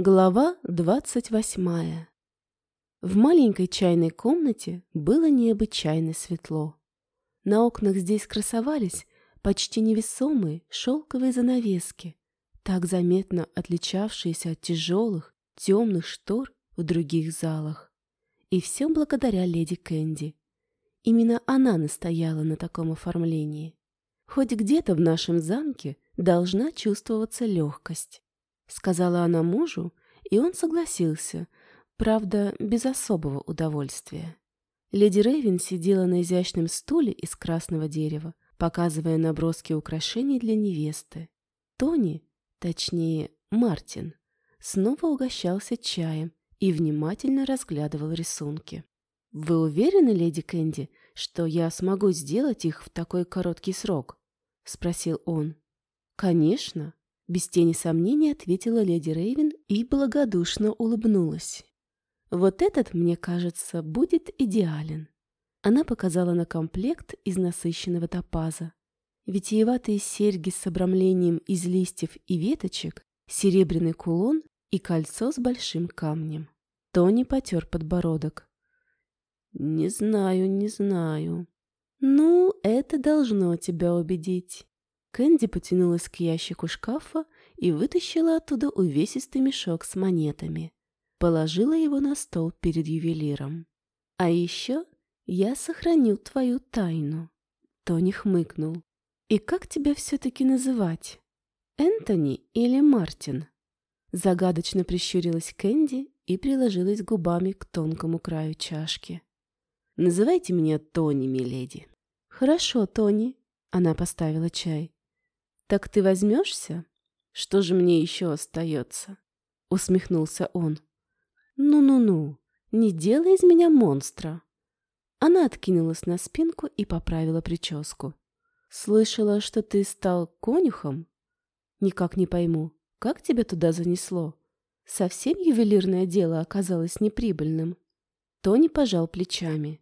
Глава двадцать восьмая. В маленькой чайной комнате было необычайно светло. На окнах здесь красовались почти невесомые шелковые занавески, так заметно отличавшиеся от тяжелых, темных штор в других залах. И все благодаря леди Кэнди. Именно она настояла на таком оформлении. Хоть где-то в нашем замке должна чувствоваться легкость. Сказала она мужу, и он согласился, правда, без особого удовольствия. Леди Рейвен сидела на изящном стуле из красного дерева, показывая наброски украшений для невесты. Тони, точнее, Мартин, снова угощался чаем и внимательно разглядывал рисунки. «Вы уверены, леди Кэнди, что я смогу сделать их в такой короткий срок?» — спросил он. «Конечно», без тени сомнения ответила леди Рейвен и благодушно улыбнулась. «Вот этот, мне кажется, будет идеален». Она показала на комплект из насыщенного топаза. Витиеватые серьги с обрамлением из листьев и веточек, серебряный кулон и кольцо с большим камнем. Тони потер подбородок. «Не знаю, не знаю». «Ну, это должно тебя убедить». Кэнди потянулась к ящику шкафа и вытащила оттуда увесистый мешок с монетами. Положила его на стол перед ювелиром. «А еще я сохраню твою тайну». Тони хмыкнул. «И как тебя все-таки называть? Энтони или Мартин?» Загадочно прищурилась Кэнди и приложилась губами к тонкому краю чашки. «Называйте меня Тони, миледи». «Хорошо, Тони», — она поставила чай. «Так ты возьмешься?» «Что же мне еще остается?» — усмехнулся он. «Ну-ну-ну, не делай из меня монстра!» Она откинулась на спинку и поправила прическу. «Слышала, что ты стал конюхом?» «Никак не пойму, как тебя туда занесло? Совсем ювелирное дело оказалось неприбыльным?» Тони пожал плечами.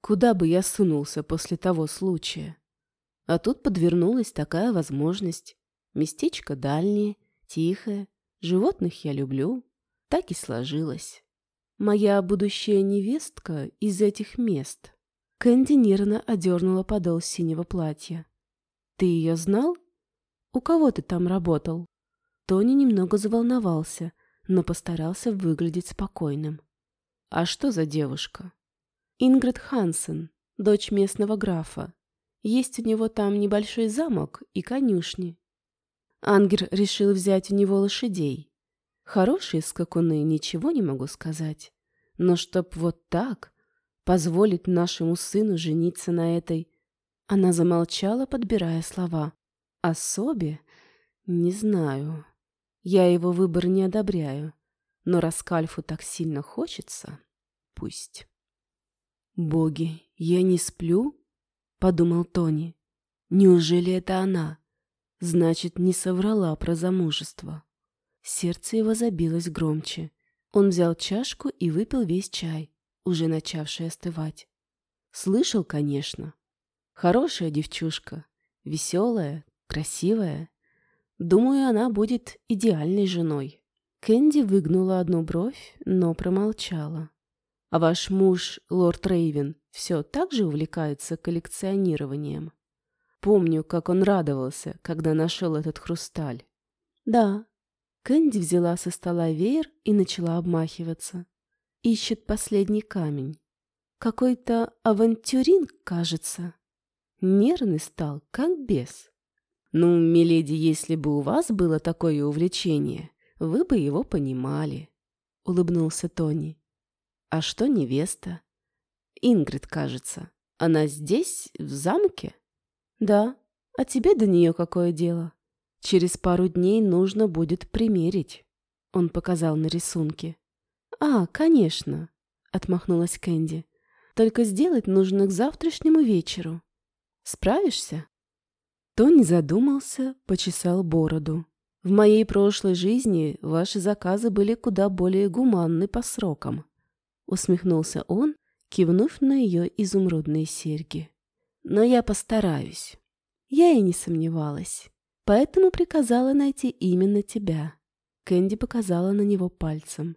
«Куда бы я сунулся после того случая?» А тут подвернулась такая возможность. Местечко дальнее, тихое, животных я люблю. Так и сложилось. Моя будущая невестка из этих мест. Кэнди нервно одернула подол синего платья. Ты ее знал? У кого ты там работал? Тони немного заволновался, но постарался выглядеть спокойным. А что за девушка? Ингрид Хансен, дочь местного графа. Есть у него там небольшой замок и конюшни. Ангер решил взять у него лошадей. Хорошие скакуны, ничего не могу сказать. Но чтоб вот так позволить нашему сыну жениться на этой... Она замолчала, подбирая слова. Особе? Не знаю. Я его выбор не одобряю. Но раз Кальфу так сильно хочется, пусть. Боги, я не сплю? Подумал Тони. Неужели это она? Значит, не соврала про замужество. Сердце его забилось громче. Он взял чашку и выпил весь чай, уже начавший остывать. Слышал, конечно. Хорошая девчушка, веселая, красивая. Думаю, она будет идеальной женой. Кэнди выгнула одну бровь, но промолчала. А ваш муж, лорд Рейвен, все так же увлекается коллекционированием? Помню, как он радовался, когда нашел этот хрусталь. Да. Кэнди взяла со стола веер и начала обмахиваться. Ищет последний камень. Какой-то авантюрин, кажется. Нервный стал, как бес. Ну, миледи, если бы у вас было такое увлечение, вы бы его понимали, — улыбнулся Тони. А что невеста? Ингрид, кажется. Она здесь, в замке? Да. А тебе до нее какое дело? Через пару дней нужно будет примерить. Он показал на рисунке. А, конечно, отмахнулась Кэнди. Только сделать нужно к завтрашнему вечеру. Справишься? Тони задумался, почесал бороду. В моей прошлой жизни ваши заказы были куда более гуманны по срокам. Усмехнулся он, кивнув на ее изумрудные серьги. Но я постараюсь. Я и не сомневалась. Поэтому приказала найти именно тебя. Кэнди показала на него пальцем.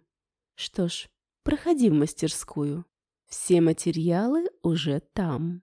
Что ж, проходи в мастерскую. Все материалы уже там.